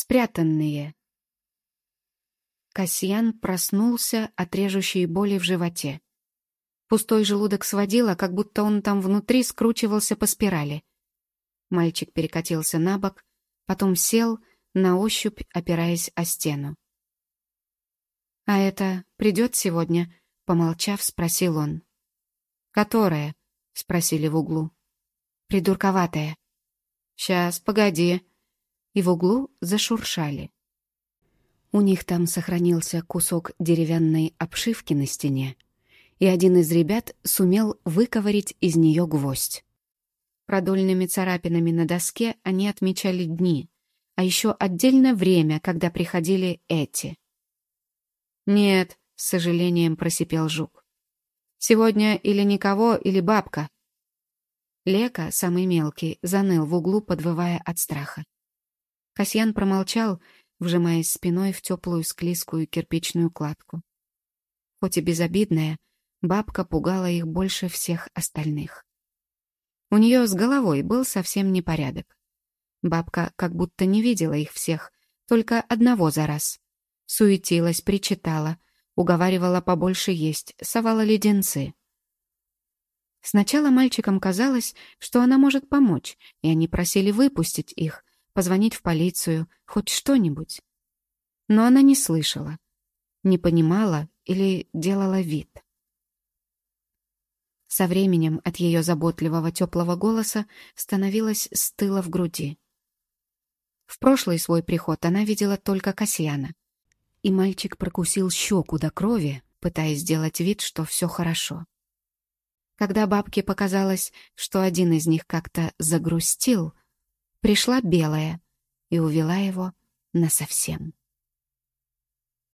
Спрятанные. Касьян проснулся от режущей боли в животе. Пустой желудок сводило, как будто он там внутри скручивался по спирали. Мальчик перекатился на бок, потом сел, на ощупь опираясь о стену. «А это придет сегодня?» — помолчав, спросил он. «Которая?» — спросили в углу. «Придурковатая». «Сейчас, погоди», и в углу зашуршали. У них там сохранился кусок деревянной обшивки на стене, и один из ребят сумел выковырить из нее гвоздь. Продольными царапинами на доске они отмечали дни, а еще отдельно время, когда приходили эти. «Нет», — с сожалением просипел Жук. «Сегодня или никого, или бабка». Лека, самый мелкий, заныл в углу, подвывая от страха. Касьян промолчал, вжимаясь спиной в теплую склизкую кирпичную кладку. Хоть и безобидная, бабка пугала их больше всех остальных. У нее с головой был совсем непорядок. Бабка как будто не видела их всех, только одного за раз. Суетилась, причитала, уговаривала побольше есть, совала леденцы. Сначала мальчикам казалось, что она может помочь, и они просили выпустить их, позвонить в полицию, хоть что-нибудь. Но она не слышала, не понимала или делала вид. Со временем от ее заботливого теплого голоса становилось стыло в груди. В прошлый свой приход она видела только Касьяна. И мальчик прокусил щеку до крови, пытаясь сделать вид, что все хорошо. Когда бабке показалось, что один из них как-то загрустил, пришла белая и увела его насовсем.